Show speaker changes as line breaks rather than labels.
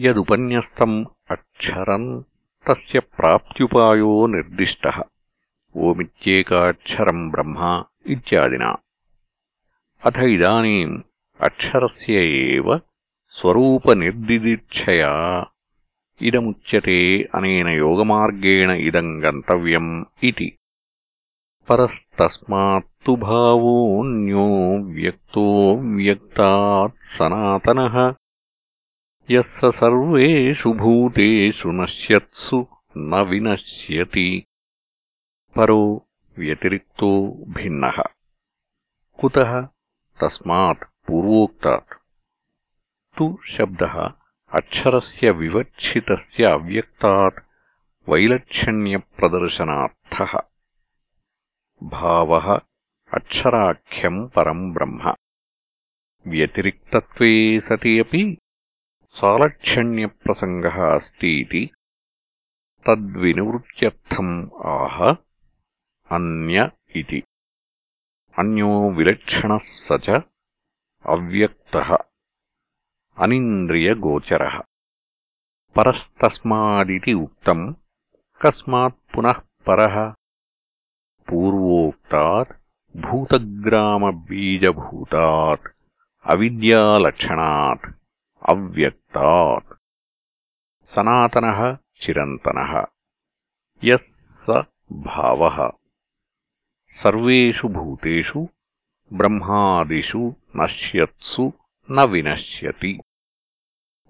यदुपन्यस्तम् अक्षरम् तस्य प्राप्त्युपायो निर्दिष्टः ओमित्येकाक्षरम् ब्रह्मा इत्यादिना अथ इदानीम् अक्षरस्य एव स्वरूपनिर्दिदीक्षया इदमुच्यते अनेन योगमार्गेण इदम् गन्तव्यम् इति परस्तस्मात्तु भावोऽन्यो व्यक्तो व्यक्तात् सनातनः यः स सर्वेषु भूतेषु नश्यत्सु न विनश्यति। परो व्यतिरिक्तो भिन्नः। कुतः? तस्मात् पूर्वोक्तात्। तु शब्दः अक्षरस्य विवक्षितस्य अव्यक्तात् वैलक्षण्यप्रदर्शनार्थः। भावः अक्षराख्यम् परम् ब्रह्म। व्यतिरिक्तत्वे सति अपि सालक्षण्यप्रसङ्गः अस्तीति तद्विनिवृत्त्यर्थम् आह अन्य इति अन्यो विलक्षणः स च अव्यक्तः अनिन्द्रियगोचरः परस्तस्मादिति उक्तम् कस्मात् पुनः परः पूर्वोक्तात् भूतग्रामबीजभूतात् अविद्यालक्षणात् अव्यक्तात् सनातनः चिरन्तनः। यः स भावः। सर्वेषु भूतेषु ब्रह्मादिषु नश्यत्सु न विनश्यति।